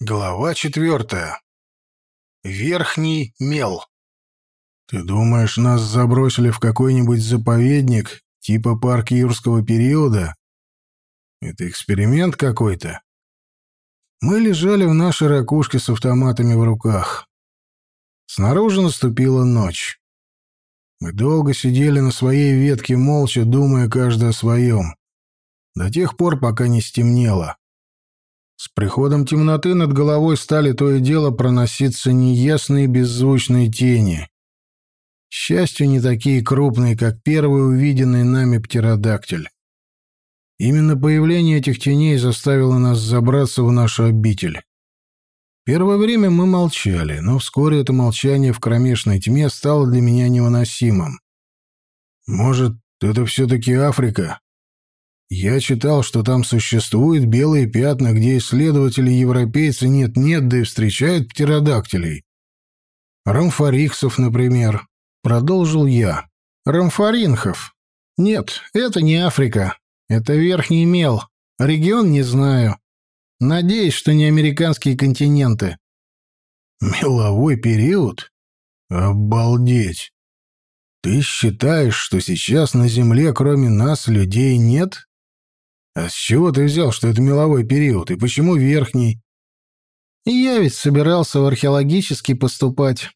Глава четвертая. Верхний мел. «Ты думаешь, нас забросили в какой-нибудь заповедник, типа парк юрского периода? Это эксперимент какой-то?» Мы лежали в нашей ракушке с автоматами в руках. Снаружи наступила ночь. Мы долго сидели на своей ветке, молча думая каждый о своем. До тех пор, пока не стемнело. С приходом темноты над головой стали то и дело проноситься неясные беззвучные тени. К счастью, не такие крупные, как первый увиденный нами птеродактиль. Именно появление этих теней заставило нас забраться в нашу обитель. Первое время мы молчали, но вскоре это молчание в кромешной тьме стало для меня невыносимым. «Может, это все-таки Африка?» Я читал, что там существуют белые пятна, где исследователи-европейцы нет-нет, да и встречают птеродактилей. Рамфориксов, например. Продолжил я. Рамфоринхов. Нет, это не Африка. Это Верхний Мел. Регион не знаю. Надеюсь, что не американские континенты. Меловой период? Обалдеть. Ты считаешь, что сейчас на Земле кроме нас людей нет? «А с чего ты взял, что это меловой период, и почему верхний?» «Я ведь собирался в археологический поступать.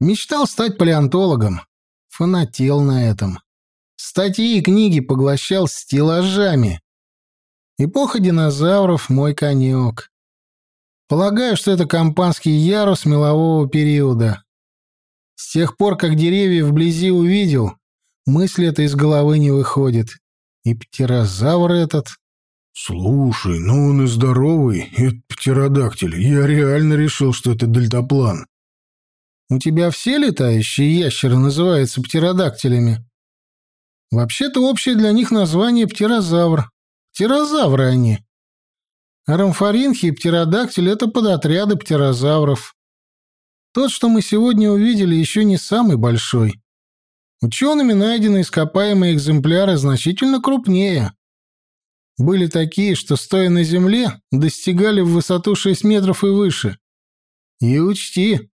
Мечтал стать палеонтологом. Фанател на этом. Статьи и книги поглощал стеллажами. Эпоха динозавров — мой конек. Полагаю, что это компанский ярус мелового периода. С тех пор, как деревья вблизи увидел, мысль эта из головы не выходит. И птерозавр этот «Слушай, ну он и здоровый, это птеродактиль. Я реально решил, что это дельтаплан». «У тебя все летающие ящеры называются птеродактилями?» «Вообще-то общее для них название птерозавр. Птерозавры они. А рамфоринхи и птеродактиль — это подотряды птерозавров. Тот, что мы сегодня увидели, еще не самый большой. Учеными найдены ископаемые экземпляры значительно крупнее» были такие, что, стоя на земле, достигали в высоту 6 метров и выше. И учти,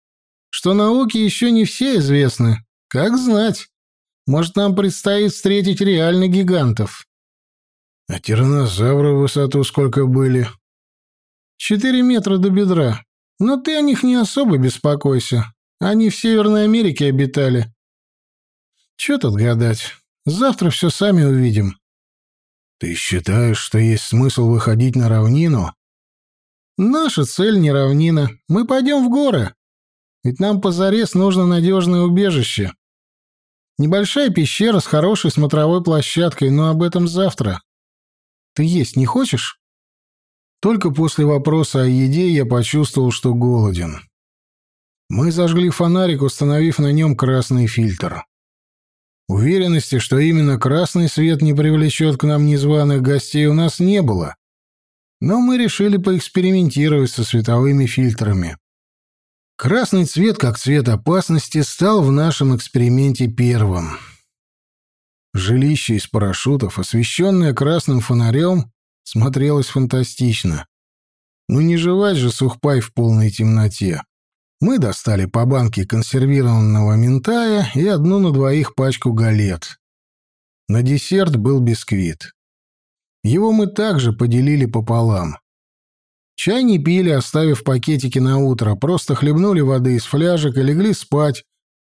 что науке еще не все известны. Как знать, может, нам предстоит встретить реально гигантов. А тираннозавры в высоту сколько были? Четыре метра до бедра. Но ты о них не особо беспокойся. Они в Северной Америке обитали. Че тут гадать? Завтра все сами увидим. «Ты считаешь, что есть смысл выходить на равнину?» «Наша цель не равнина. Мы пойдем в горы. Ведь нам позарез нужно надежное убежище. Небольшая пещера с хорошей смотровой площадкой, но об этом завтра. Ты есть не хочешь?» Только после вопроса о еде я почувствовал, что голоден. Мы зажгли фонарик, установив на нем красный фильтр. Уверенности, что именно красный свет не привлечет к нам незваных гостей, у нас не было. Но мы решили поэкспериментировать со световыми фильтрами. Красный цвет, как цвет опасности, стал в нашем эксперименте первым. Жилище из парашютов, освещенное красным фонарем, смотрелось фантастично. Ну не жевать же сухпай в полной темноте. Мы достали по банке консервированного ментая и одну на двоих пачку галет. На десерт был бисквит. Его мы также поделили пополам. Чай не пили, оставив пакетики на утро, просто хлебнули воды из фляжек и легли спать,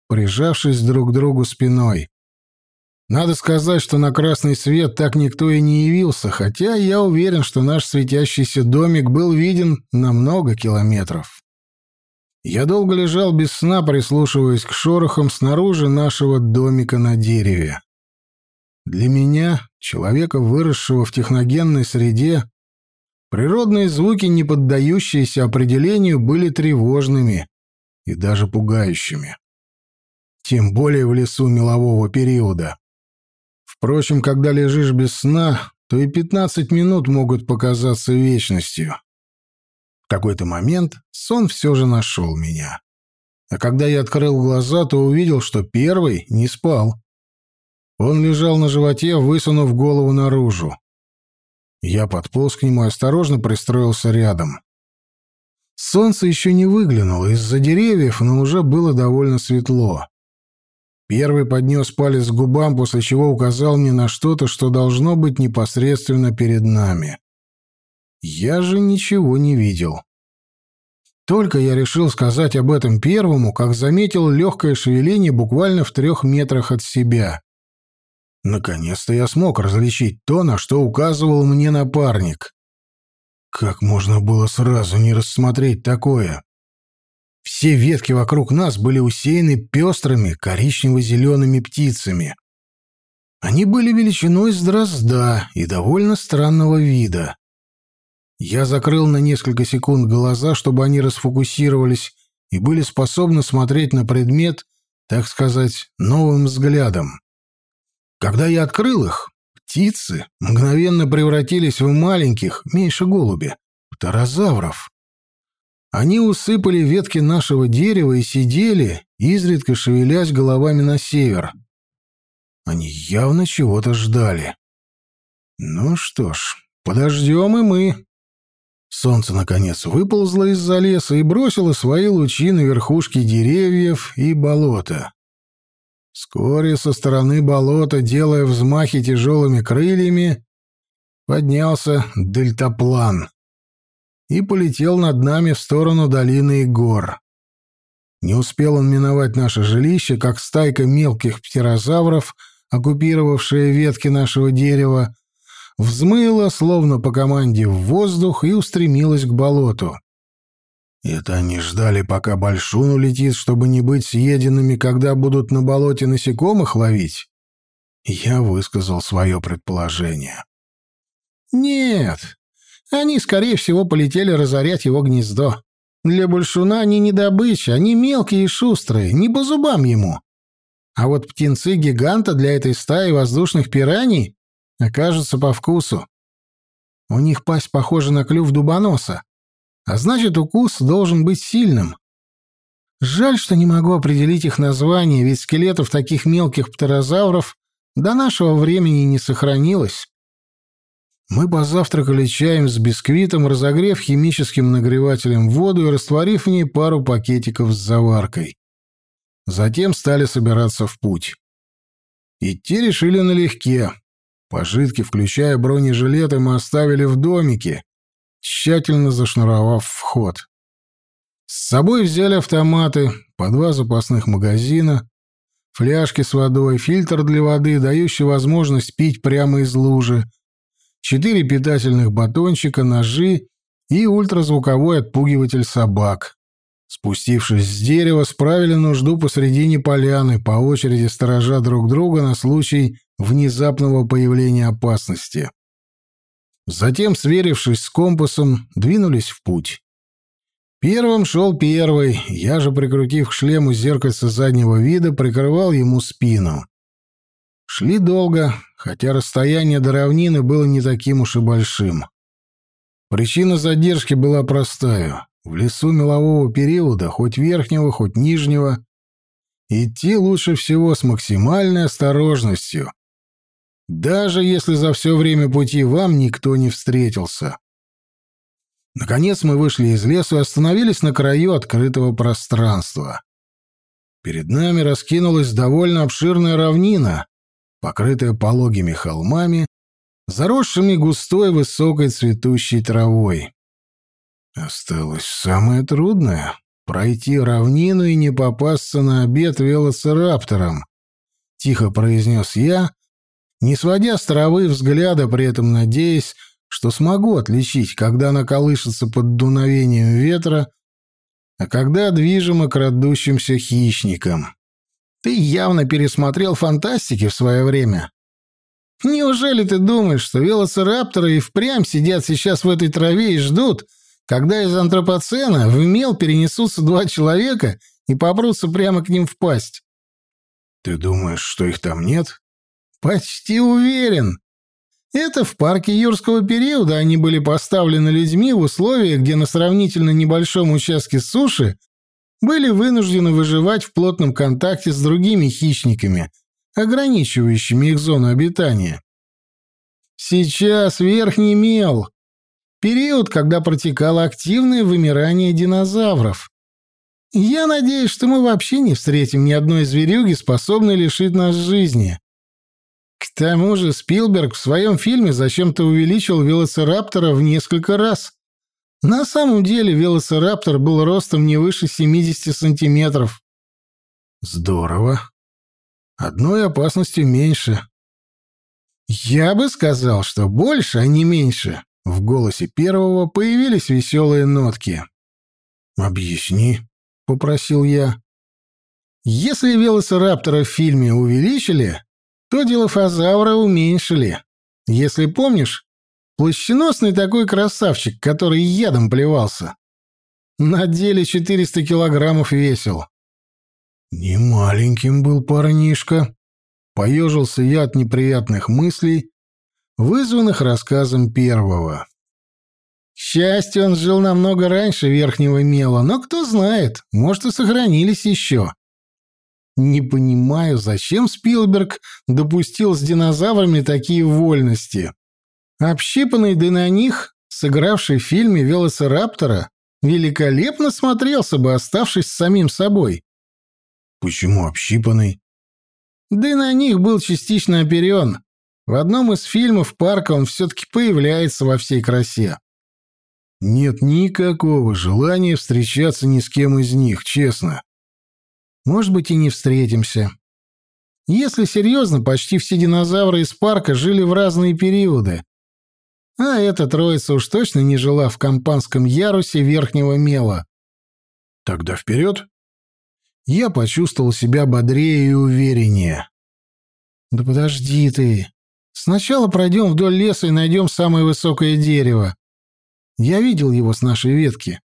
прижавшись друг к другу спиной. Надо сказать, что на красный свет так никто и не явился, хотя я уверен, что наш светящийся домик был виден на много километров. Я долго лежал без сна, прислушиваясь к шорохам снаружи нашего домика на дереве. Для меня, человека, выросшего в техногенной среде, природные звуки, не поддающиеся определению, были тревожными и даже пугающими. Тем более в лесу мелового периода. Впрочем, когда лежишь без сна, то и 15 минут могут показаться вечностью какой-то момент сон все же нашел меня. А когда я открыл глаза, то увидел, что первый не спал. Он лежал на животе, высунув голову наружу. Я подполз к нему и осторожно пристроился рядом. Солнце еще не выглянуло из-за деревьев, но уже было довольно светло. Первый поднес палец к губам, после чего указал мне на что-то, что должно быть непосредственно перед нами. Я же ничего не видел. Только я решил сказать об этом первому, как заметил легкое шевеление буквально в трех метрах от себя. Наконец-то я смог различить то, на что указывал мне напарник. Как можно было сразу не рассмотреть такое? Все ветки вокруг нас были усеяны пестрыми коричнево-зелеными птицами. Они были величиной с дрозда и довольно странного вида. Я закрыл на несколько секунд глаза, чтобы они расфокусировались и были способны смотреть на предмет, так сказать, новым взглядом. Когда я открыл их, птицы мгновенно превратились в маленьких, меньше голуби, птерозавров. Они усыпали ветки нашего дерева и сидели, изредка шевелясь головами на север. Они явно чего-то ждали. Ну что ж, подождем и мы. Солнце, наконец, выползло из-за леса и бросило свои лучи на верхушки деревьев и болота. Вскоре со стороны болота, делая взмахи тяжелыми крыльями, поднялся дельтаплан и полетел над нами в сторону долины и гор. Не успел он миновать наше жилище, как стайка мелких птерозавров, оккупировавшая ветки нашего дерева, взмыла, словно по команде, в воздух и устремилась к болоту. Это они ждали, пока Большун улетит, чтобы не быть съеденными, когда будут на болоте насекомых ловить? Я высказал свое предположение. Нет, они, скорее всего, полетели разорять его гнездо. Для Большуна они не добыча, они мелкие и шустрые, не по зубам ему. А вот птенцы-гиганта для этой стаи воздушных пираний окажутся по вкусу. У них пасть похожа на клюв дубоноса, а значит, укус должен быть сильным. Жаль, что не могу определить их название, ведь скелетов таких мелких птерозавров до нашего времени не сохранилось. Мы позавтракали чаем с бисквитом, разогрев химическим нагревателем воду и растворив в ней пару пакетиков с заваркой. Затем стали собираться в путь. Идти решили налегке. Пожитки, включая бронежилеты, мы оставили в домике, тщательно зашнуровав вход. С собой взяли автоматы, по два запасных магазина, фляжки с водой, фильтр для воды, дающий возможность пить прямо из лужи, четыре питательных батончика, ножи и ультразвуковой отпугиватель собак. Спустившись с дерева, справили нужду посредине поляны, по очереди сторожа друг друга на случай внезапного появления опасности. Затем, сверившись с компасом, двинулись в путь. Первым шел первый, я же, прикрутив к шлему зеркальце заднего вида, прикрывал ему спину. Шли долго, хотя расстояние до равнины было не таким уж и большим. Причина задержки была простая. В лесу мелового периода, хоть верхнего, хоть нижнего, идти лучше всего с максимальной осторожностью, даже если за все время пути вам никто не встретился. Наконец мы вышли из лесу и остановились на краю открытого пространства. Перед нами раскинулась довольно обширная равнина, покрытая пологими холмами, заросшими густой высокой цветущей травой. Осталось самое трудное — пройти равнину и не попасться на обед велоцираптором, — тихо произнес я, не сводя с травы взгляда, при этом надеясь, что смогу отличить, когда она колышется под дуновением ветра, а когда движима крадущимся хищникам. Ты явно пересмотрел фантастики в свое время. Неужели ты думаешь, что велоцирапторы и впрямь сидят сейчас в этой траве и ждут, когда из антропоцена в мел перенесутся два человека и попрутся прямо к ним в пасть? Ты думаешь, что их там нет? Почти уверен. Это в парке юрского периода они были поставлены людьми в условиях, где на сравнительно небольшом участке суши были вынуждены выживать в плотном контакте с другими хищниками, ограничивающими их зону обитания. Сейчас верхний мел. период, когда протекало активное вымирание динозавров. Я надеюсь, что мы вообще не встретим ни одной зверюги, способной лишить нас жизни. К тому же Спилберг в своем фильме зачем-то увеличил велоцираптора в несколько раз. На самом деле велоцираптор был ростом не выше 70 сантиметров. Здорово. Одной опасностью меньше. Я бы сказал, что больше, а не меньше. В голосе первого появились веселые нотки. «Объясни», — попросил я. «Если велоцираптора в фильме увеличили, то дилофазавра уменьшили. Если помнишь, плащеносный такой красавчик, который ядом плевался. На деле 400 килограммов весил. Не маленьким был парнишка. Поежился я от неприятных мыслей, вызванных рассказом первого. К счастью, он жил намного раньше Верхнего Мела, но кто знает, может и сохранились еще. Не понимаю, зачем Спилберг допустил с динозаврами такие вольности. Общипанный да на них, сыгравший в фильме «Велоцираптора», великолепно смотрелся бы, оставшись самим собой. Почему общипанный? Да на них был частично оперен. В одном из фильмов парка он все-таки появляется во всей красе. Нет никакого желания встречаться ни с кем из них, честно. Может быть, и не встретимся. Если серьезно, почти все динозавры из парка жили в разные периоды. А эта троица уж точно не жила в компанском ярусе верхнего мела. Тогда вперед. Я почувствовал себя бодрее и увереннее. «Да подожди ты. Сначала пройдем вдоль леса и найдем самое высокое дерево. Я видел его с нашей ветки.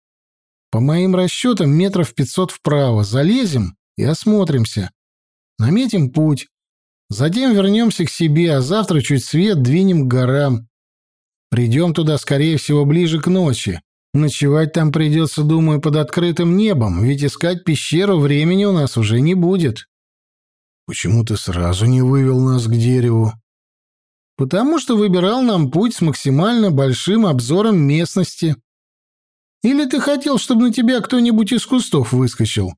По моим расчетам, метров пятьсот вправо. Залезем и осмотримся. Наметим путь. Затем вернемся к себе, а завтра чуть свет двинем к горам. Придем туда, скорее всего, ближе к ночи. Ночевать там придется, думаю, под открытым небом, ведь искать пещеру времени у нас уже не будет. Почему ты сразу не вывел нас к дереву? Потому что выбирал нам путь с максимально большим обзором местности. Или ты хотел, чтобы на тебя кто-нибудь из кустов выскочил?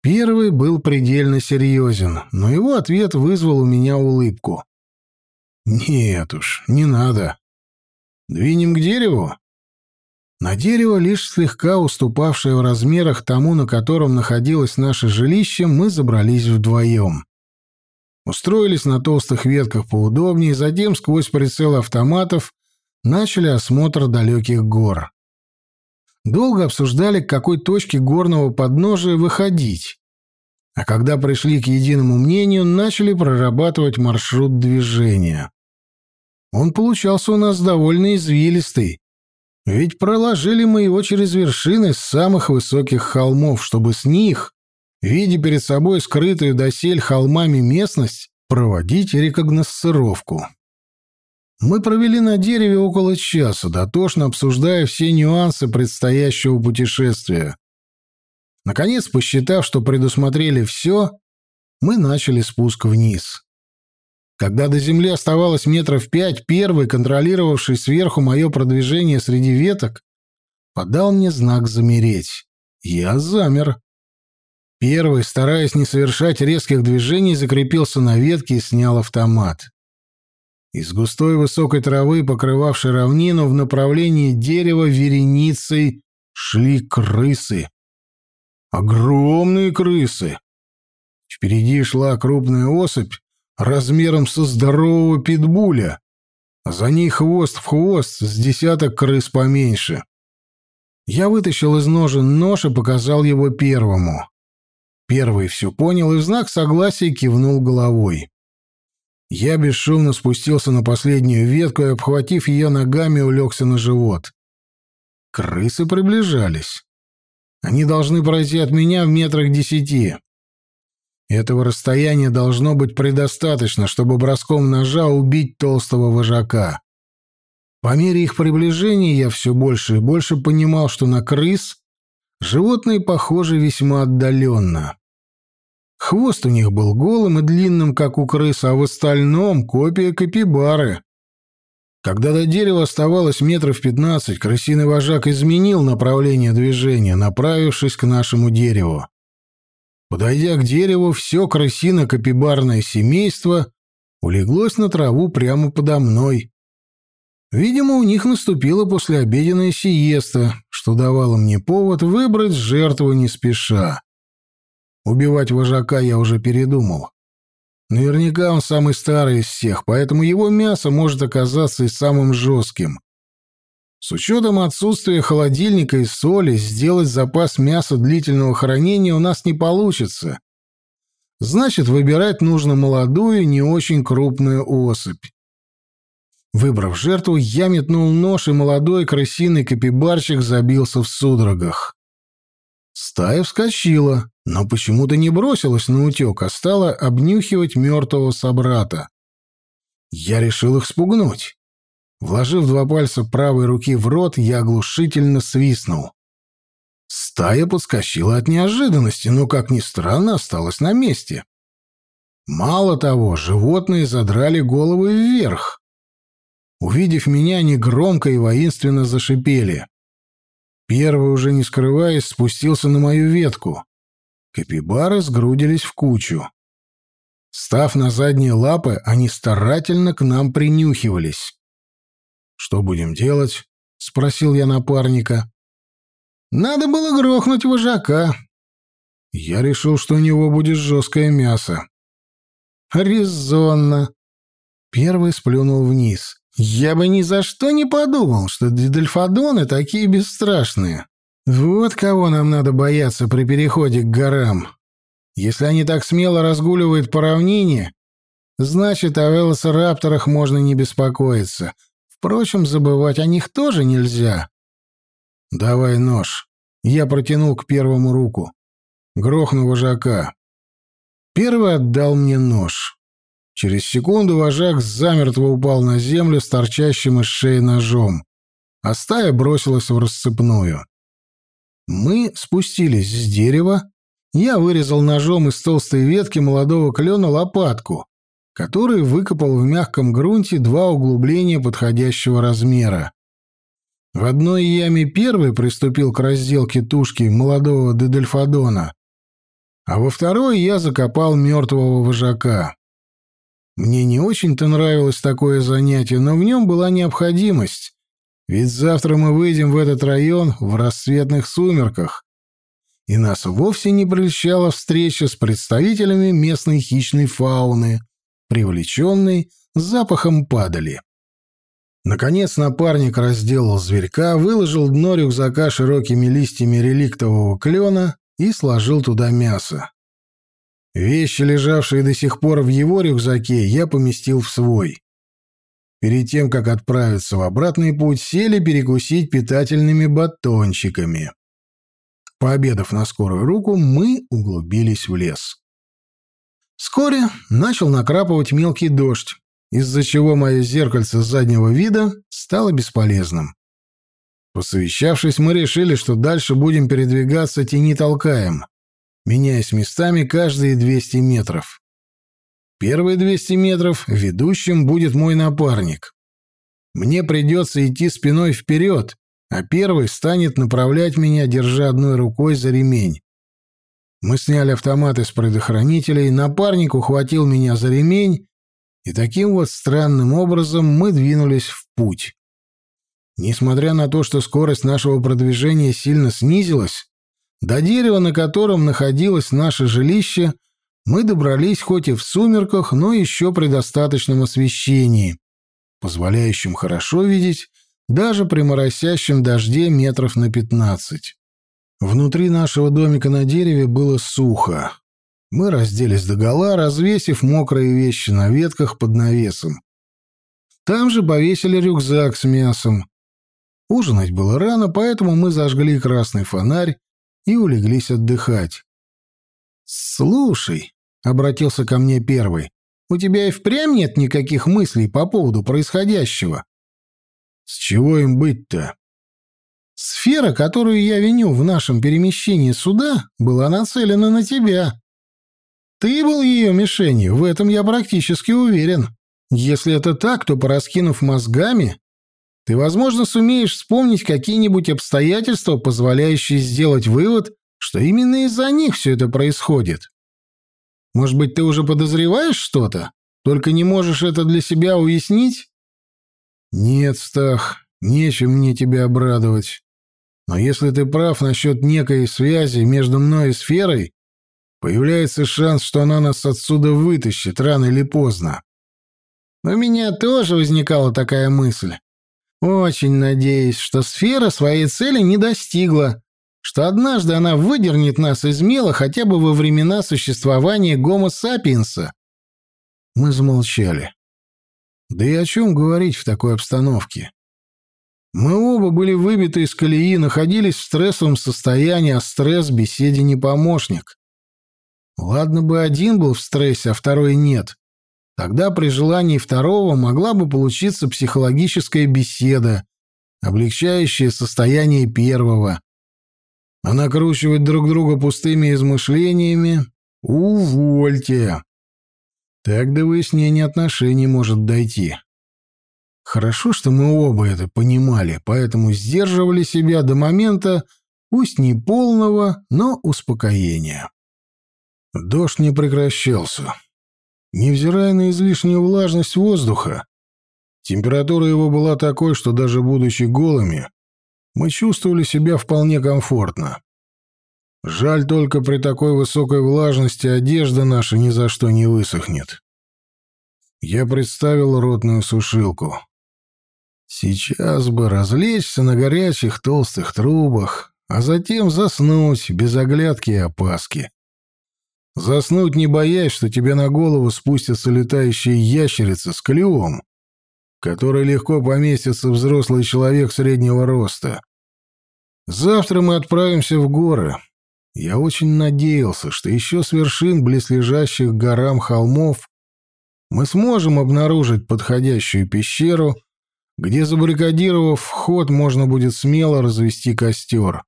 Первый был предельно серьезен, но его ответ вызвал у меня улыбку. «Нет уж, не надо. Двинем к дереву?» На дерево, лишь слегка уступавшее в размерах тому, на котором находилось наше жилище, мы забрались вдвоем. Устроились на толстых ветках поудобнее, затем сквозь прицел автоматов начали осмотр далеких гор. Долго обсуждали, к какой точке горного подножия выходить. А когда пришли к единому мнению, начали прорабатывать маршрут движения. Он получался у нас довольно извилистый, ведь проложили мы его через вершины самых высоких холмов, чтобы с них, видя перед собой скрытую досель холмами местность, проводить рекогносцировку. Мы провели на дереве около часа, дотошно обсуждая все нюансы предстоящего путешествия. Наконец, посчитав, что предусмотрели все, мы начали спуск вниз. Когда до земли оставалось метров пять, первый, контролировавший сверху мое продвижение среди веток, подал мне знак замереть. Я замер. Первый, стараясь не совершать резких движений, закрепился на ветке и снял автомат. Из густой высокой травы, покрывавшей равнину, в направлении дерева вереницей шли крысы. Огромные крысы. Впереди шла крупная особь, размером со здорового питбуля, за ней хвост в хвост с десяток крыс поменьше. Я вытащил из ножен нож и показал его первому. Первый все понял и в знак согласия кивнул головой. Я бесшумно спустился на последнюю ветку и, обхватив ее ногами, улегся на живот. Крысы приближались. Они должны пройти от меня в метрах десяти. Этого расстояния должно быть предостаточно, чтобы броском ножа убить толстого вожака. По мере их приближения я все больше и больше понимал, что на крыс животные похожи весьма отдаленно. Хвост у них был голым и длинным, как у крыс, а в остальном копия капибары. Когда до дерева оставалось метров пятнадцать, крысиный вожак изменил направление движения, направившись к нашему дереву. Подойдя к дереву, все крысино-капибарное семейство улеглось на траву прямо подо мной. Видимо, у них наступила послеобеденная сиеста, что давало мне повод выбрать жертву не спеша. Убивать вожака я уже передумал. Наверняка он самый старый из всех, поэтому его мясо может оказаться и самым жестким. С учетом отсутствия холодильника и соли, сделать запас мяса длительного хранения у нас не получится. Значит, выбирать нужно молодую, не очень крупную особь. Выбрав жертву, я метнул нож, и молодой крысиный капибарчик забился в судорогах. Стая вскочила, но почему-то не бросилась на утек, а стала обнюхивать мертвого собрата. Я решил их спугнуть. Вложив два пальца правой руки в рот, я оглушительно свистнул. Стая подскочила от неожиданности, но, как ни странно, осталась на месте. Мало того, животные задрали головы вверх. Увидев меня, они громко и воинственно зашипели. Первый, уже не скрываясь, спустился на мою ветку. Капибары сгрудились в кучу. Став на задние лапы, они старательно к нам принюхивались. «Что будем делать?» — спросил я напарника. «Надо было грохнуть вожака». Я решил, что у него будет жесткое мясо. «Резонно». Первый сплюнул вниз. «Я бы ни за что не подумал, что дидельфадоны такие бесстрашные. Вот кого нам надо бояться при переходе к горам. Если они так смело разгуливают по равнине, значит, о велосирапторах можно не беспокоиться. Впрочем, забывать о них тоже нельзя. «Давай нож». Я протянул к первому руку. Грохну вожака. Первый отдал мне нож. Через секунду вожак замертво упал на землю с торчащим из шеи ножом, а стая бросилась в расцепную. Мы спустились с дерева. Я вырезал ножом из толстой ветки молодого клена лопатку, который выкопал в мягком грунте два углубления подходящего размера. В одной яме первый приступил к разделке тушки молодого Дедельфадона, а во второй я закопал мертвого вожака. Мне не очень-то нравилось такое занятие, но в нем была необходимость, ведь завтра мы выйдем в этот район в рассветных сумерках, и нас вовсе не прельщала встреча с представителями местной хищной фауны, привлеченный запахом падали. Наконец напарник разделал зверька, выложил дно рюкзака широкими листьями реликтового клена и сложил туда мясо. Вещи, лежавшие до сих пор в его рюкзаке, я поместил в свой. Перед тем, как отправиться в обратный путь, сели перекусить питательными батончиками. Пообедав на скорую руку, мы углубились в лес. Вскоре начал накрапывать мелкий дождь, из-за чего мое зеркальце заднего вида стало бесполезным. Посовещавшись, мы решили, что дальше будем передвигаться тени толкаем, меняясь местами каждые 200 метров. Первые 200 метров ведущим будет мой напарник. Мне придется идти спиной вперед, а первый станет направлять меня, держа одной рукой за ремень. Мы сняли автоматы с предохранителей, напарник ухватил меня за ремень, и таким вот странным образом мы двинулись в путь. Несмотря на то, что скорость нашего продвижения сильно снизилась, до дерева, на котором находилось наше жилище, мы добрались хоть и в сумерках, но еще при достаточном освещении, позволяющем хорошо видеть даже при моросящем дожде метров на пятнадцать. Внутри нашего домика на дереве было сухо. Мы разделись догола, развесив мокрые вещи на ветках под навесом. Там же повесили рюкзак с мясом. Ужинать было рано, поэтому мы зажгли красный фонарь и улеглись отдыхать. «Слушай», — обратился ко мне первый, — «у тебя и впрямь нет никаких мыслей по поводу происходящего?» «С чего им быть-то?» Сфера, которую я виню в нашем перемещении сюда, была нацелена на тебя. Ты был ее мишенью, в этом я практически уверен. Если это так, то, пораскинув мозгами, ты, возможно, сумеешь вспомнить какие-нибудь обстоятельства, позволяющие сделать вывод, что именно из-за них все это происходит. Может быть, ты уже подозреваешь что-то, только не можешь это для себя уяснить? Нет, Стах, нечем мне тебя обрадовать. Но если ты прав насчет некой связи между мной и сферой, появляется шанс, что она нас отсюда вытащит рано или поздно. У меня тоже возникала такая мысль. Очень надеюсь, что сфера своей цели не достигла, что однажды она выдернет нас из мела хотя бы во времена существования гомо сапиенса. Мы замолчали. Да и о чем говорить в такой обстановке? Мы оба были выбиты из колеи, находились в стрессовом состоянии, а стресс беседе не помощник. Ладно бы один был в стрессе, а второй нет. Тогда при желании второго могла бы получиться психологическая беседа, облегчающая состояние первого. А накручивать друг друга пустыми измышлениями — увольте. Так до выяснения отношений может дойти. Хорошо, что мы оба это понимали, поэтому сдерживали себя до момента, пусть не полного, но успокоения. Дождь не прекращался. Невзирая на излишнюю влажность воздуха, температура его была такой, что даже будучи голыми, мы чувствовали себя вполне комфортно. Жаль только при такой высокой влажности одежда наша ни за что не высохнет. Я представил ротную сушилку. Сейчас бы развлечься на горячих толстых трубах, а затем заснуть без оглядки и опаски. Заснуть, не боясь, что тебе на голову спустятся летающие ящерицы с клювом, который легко поместится взрослый человек среднего роста. Завтра мы отправимся в горы. Я очень надеялся, что еще с вершин близлежащих горам холмов мы сможем обнаружить подходящую пещеру — где, забаррикадировав вход, можно будет смело развести костер.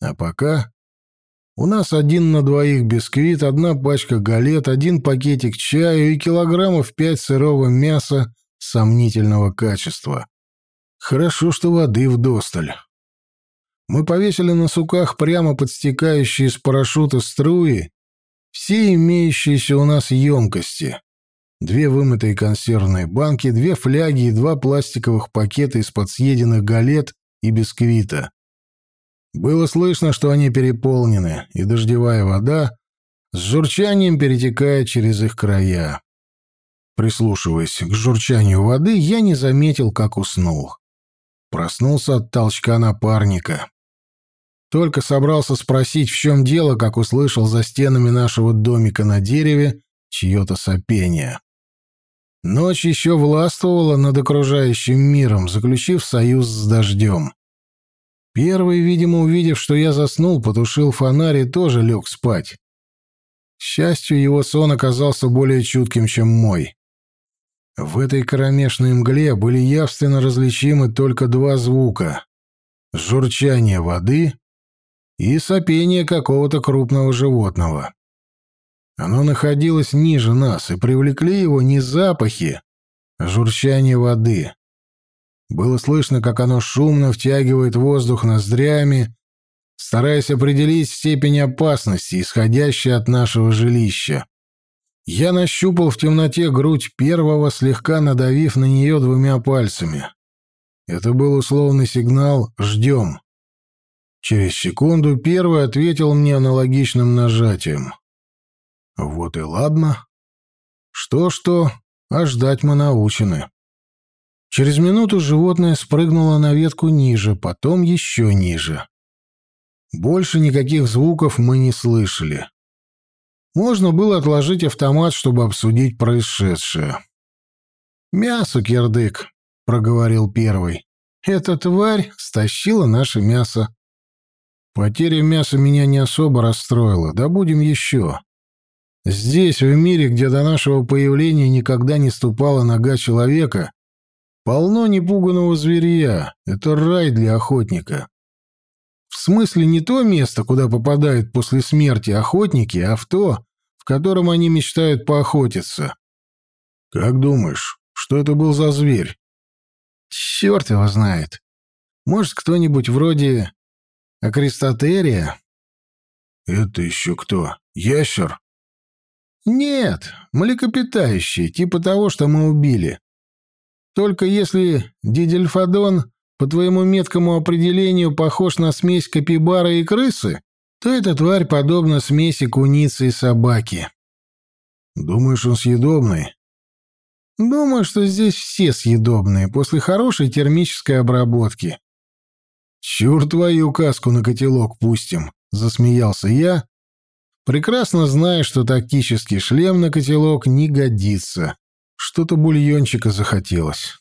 А пока у нас один на двоих бисквит, одна пачка галет, один пакетик чая и килограммов пять сырого мяса сомнительного качества. Хорошо, что воды вдосталь. Мы повесили на суках прямо под стекающие из парашюта струи все имеющиеся у нас емкости две вымытые консервные банки, две фляги и два пластиковых пакета из-под съеденных галет и бисквита. Было слышно, что они переполнены, и дождевая вода с журчанием перетекает через их края. Прислушиваясь к журчанию воды, я не заметил, как уснул. Проснулся от толчка напарника. Только собрался спросить, в чем дело, как услышал за стенами нашего домика на дереве чье-то сопение. Ночь еще властвовала над окружающим миром, заключив союз с дождем. Первый, видимо, увидев, что я заснул, потушил фонарь и тоже лег спать. К счастью, его сон оказался более чутким, чем мой. В этой кромешной мгле были явственно различимы только два звука — журчание воды и сопение какого-то крупного животного. Оно находилось ниже нас, и привлекли его не запахи, а журчание воды. Было слышно, как оно шумно втягивает воздух ноздрями, стараясь определить степень опасности, исходящей от нашего жилища. Я нащупал в темноте грудь первого, слегка надавив на нее двумя пальцами. Это был условный сигнал «Ждем». Через секунду первый ответил мне аналогичным нажатием. Вот и ладно. Что-что, а ждать мы научены. Через минуту животное спрыгнуло на ветку ниже, потом еще ниже. Больше никаких звуков мы не слышали. Можно было отложить автомат, чтобы обсудить происшедшее. «Мясо, кирдык», — проговорил первый. «Эта тварь стащила наше мясо». Потеря мяса меня не особо расстроила. Да будем еще. Здесь, в мире, где до нашего появления никогда не ступала нога человека, полно непуганного зверья. Это рай для охотника. В смысле не то место, куда попадают после смерти охотники, а в то, в котором они мечтают поохотиться. Как думаешь, что это был за зверь? Черт его знает. Может, кто-нибудь вроде Акристотерия? Это еще кто? Ящер? Нет, млекопитающие, типа того, что мы убили. Только если Дидельфадон по твоему меткому определению похож на смесь капибара и крысы, то эта тварь подобна смеси куницы и собаки. Думаешь, он съедобный? Думаю, что здесь все съедобные после хорошей термической обработки. Чур твою каску на котелок пустим, засмеялся я, прекрасно зная, что тактический шлем на котелок не годится. Что-то бульончика захотелось.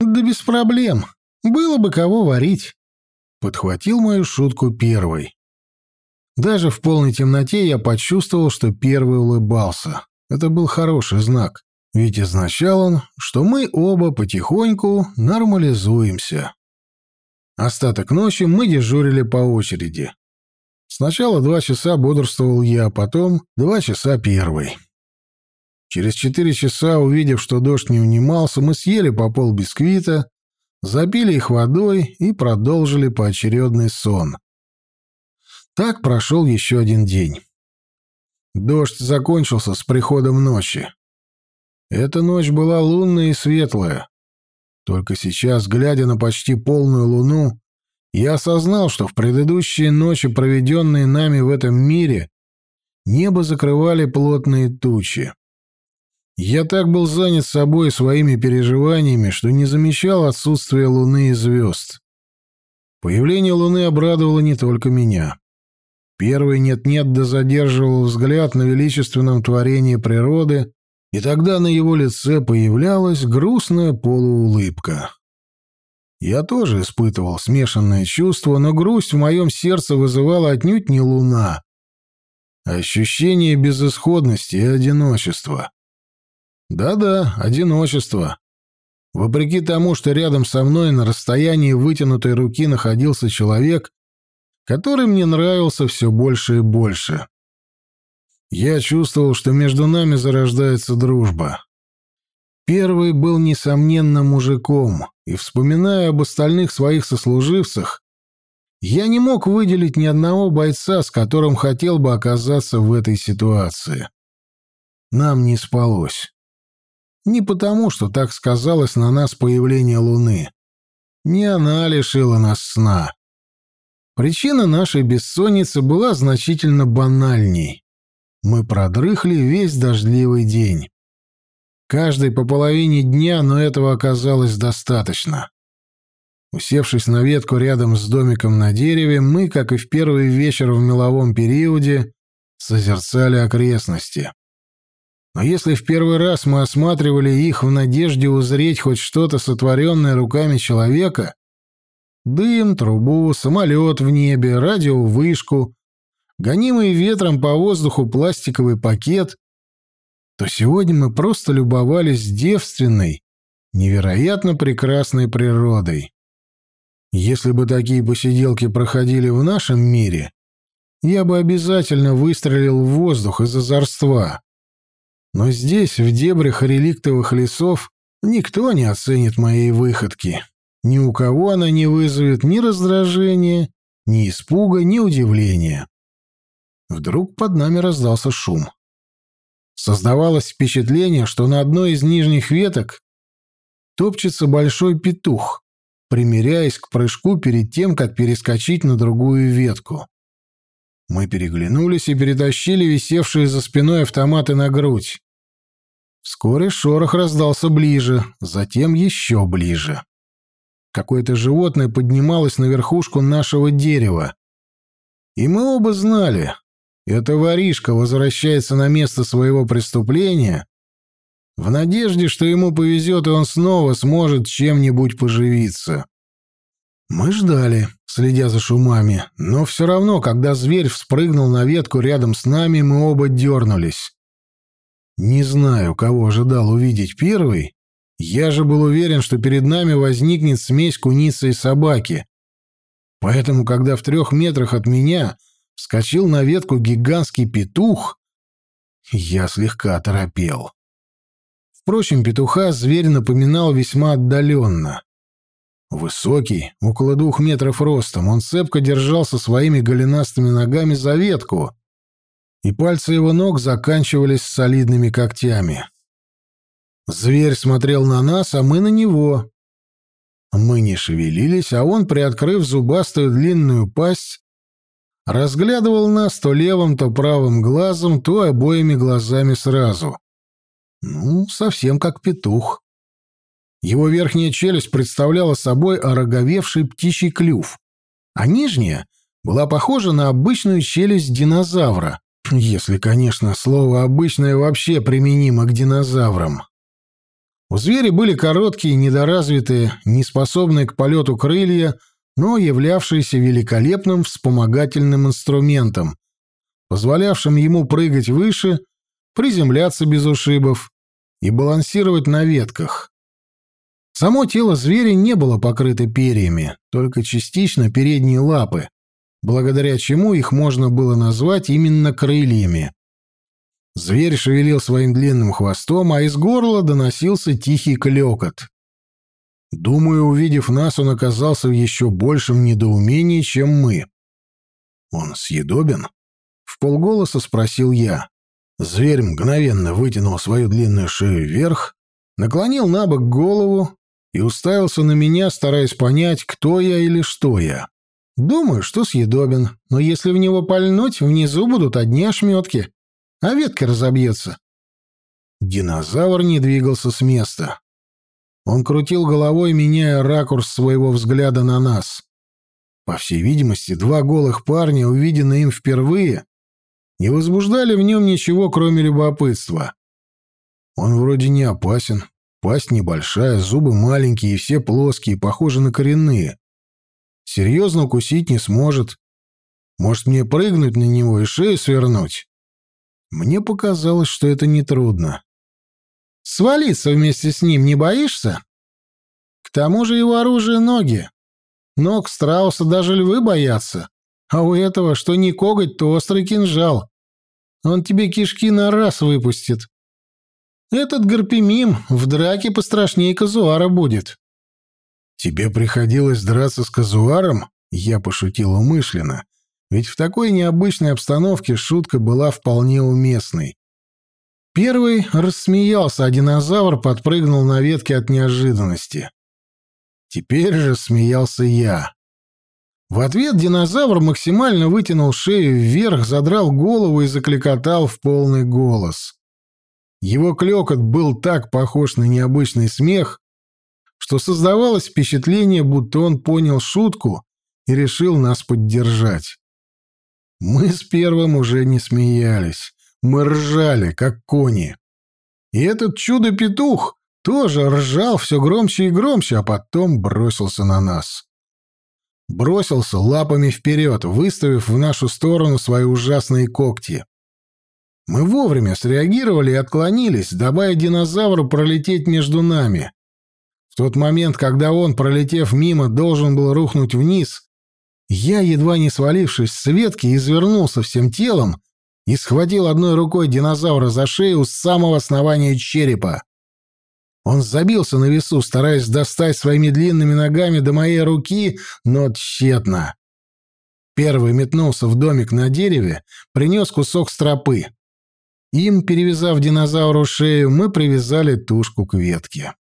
Да без проблем. Было бы кого варить. Подхватил мою шутку первый. Даже в полной темноте я почувствовал, что первый улыбался. Это был хороший знак, ведь означал он, что мы оба потихоньку нормализуемся. Остаток ночи мы дежурили по очереди. Сначала два часа бодрствовал я, а потом два часа первый. Через четыре часа, увидев, что дождь не унимался, мы съели по пол бисквита, запили их водой и продолжили поочередный сон. Так прошел еще один день. Дождь закончился с приходом ночи. Эта ночь была лунная и светлая. Только сейчас, глядя на почти полную луну, я осознал, что в предыдущие ночи, проведенные нами в этом мире, небо закрывали плотные тучи. Я так был занят собой и своими переживаниями, что не замечал отсутствия луны и звезд. Появление луны обрадовало не только меня. Первый нет-нет да задерживал взгляд на величественном творении природы, и тогда на его лице появлялась грустная полуулыбка. Я тоже испытывал смешанное чувство, но грусть в моем сердце вызывала отнюдь не луна, а ощущение безысходности и одиночества. Да-да, одиночество. Вопреки тому, что рядом со мной на расстоянии вытянутой руки находился человек, который мне нравился все больше и больше. Я чувствовал, что между нами зарождается дружба. Первый был, несомненно, мужиком, и, вспоминая об остальных своих сослуживцах, я не мог выделить ни одного бойца, с которым хотел бы оказаться в этой ситуации. Нам не спалось. Не потому, что так сказалось на нас появление Луны. Не она лишила нас сна. Причина нашей бессонницы была значительно банальней. Мы продрыхли весь дождливый день. Каждый по половине дня, но этого оказалось достаточно. Усевшись на ветку рядом с домиком на дереве, мы, как и в первый вечер в меловом периоде, созерцали окрестности. Но если в первый раз мы осматривали их в надежде узреть хоть что-то сотворенное руками человека, Дым, трубу, самолет в небе, радиовышку, гонимый ветром по воздуху пластиковый пакет, то сегодня мы просто любовались девственной, невероятно прекрасной природой. Если бы такие посиделки проходили в нашем мире, я бы обязательно выстрелил в воздух из озорства. Но здесь, в дебрях реликтовых лесов, никто не оценит моей выходки. Ни у кого она не вызовет ни раздражения, ни испуга, ни удивления. Вдруг под нами раздался шум. Создавалось впечатление, что на одной из нижних веток топчется большой петух, примеряясь к прыжку перед тем, как перескочить на другую ветку. Мы переглянулись и перетащили висевшие за спиной автоматы на грудь. Вскоре шорох раздался ближе, затем еще ближе. Какое-то животное поднималось на верхушку нашего дерева. И мы оба знали, это воришка возвращается на место своего преступления в надежде, что ему повезет, и он снова сможет чем-нибудь поживиться. Мы ждали, следя за шумами, но все равно, когда зверь вспрыгнул на ветку рядом с нами, мы оба дернулись. Не знаю, кого ожидал увидеть первый, я же был уверен, что перед нами возникнет смесь куницы и собаки. Поэтому, когда в трех метрах от меня вскочил на ветку гигантский петух, я слегка оторопел. Впрочем, петуха зверь напоминал весьма отдаленно. Высокий, около двух метров ростом, он цепко держался своими голенастыми ногами за ветку, и пальцы его ног заканчивались солидными когтями. Зверь смотрел на нас, а мы на него. Мы не шевелились, а он, приоткрыв зубастую длинную пасть, разглядывал нас то левым, то правым глазом, то обоими глазами сразу. Ну, совсем как петух. Его верхняя челюсть представляла собой ороговевший птичий клюв, а нижняя была похожа на обычную челюсть динозавра, если, конечно, слово «обычное» вообще применимо к динозаврам. У зверя были короткие, недоразвитые, неспособные к полету крылья, но являвшиеся великолепным вспомогательным инструментом, позволявшим ему прыгать выше, приземляться без ушибов и балансировать на ветках. Само тело зверя не было покрыто перьями, только частично передние лапы, благодаря чему их можно было назвать именно крыльями. Зверь шевелил своим длинным хвостом, а из горла доносился тихий клёкот. Думаю, увидев нас, он оказался в еще большем недоумении, чем мы. «Он съедобен?» — в полголоса спросил я. Зверь мгновенно вытянул свою длинную шею вверх, наклонил на бок голову и уставился на меня, стараясь понять, кто я или что я. Думаю, что съедобен, но если в него пальнуть, внизу будут одни ошметки, а ветка разобьется. Динозавр не двигался с места. Он крутил головой, меняя ракурс своего взгляда на нас. По всей видимости, два голых парня, увиденные им впервые, не возбуждали в нем ничего, кроме любопытства. Он вроде не опасен, пасть небольшая, зубы маленькие все плоские, похожи на коренные. Серьезно укусить не сможет. Может, мне прыгнуть на него и шею свернуть? Мне показалось, что это нетрудно. Свалиться вместе с ним не боишься? К тому же его оружие — ноги. Ног страуса даже львы боятся. А у этого, что не коготь, то острый кинжал. Он тебе кишки на раз выпустит. Этот гарпимим в драке пострашнее казуара будет. Тебе приходилось драться с казуаром? Я пошутил умышленно. Ведь в такой необычной обстановке шутка была вполне уместной. Первый рассмеялся, а динозавр подпрыгнул на ветке от неожиданности. Теперь же смеялся я. В ответ динозавр максимально вытянул шею вверх, задрал голову и закликотал в полный голос. Его клёкот был так похож на необычный смех, что создавалось впечатление, будто он понял шутку и решил нас поддержать. Мы с первым уже не смеялись. Мы ржали, как кони. И этот чудо-петух тоже ржал все громче и громче, а потом бросился на нас. Бросился лапами вперед, выставив в нашу сторону свои ужасные когти. Мы вовремя среагировали и отклонились, добавив динозавру пролететь между нами. В тот момент, когда он, пролетев мимо, должен был рухнуть вниз, я, едва не свалившись с ветки, извернулся всем телом и схватил одной рукой динозавра за шею с самого основания черепа. Он забился на весу, стараясь достать своими длинными ногами до моей руки, но тщетно. Первый метнулся в домик на дереве, принес кусок стропы. Им, перевязав динозавру шею, мы привязали тушку к ветке.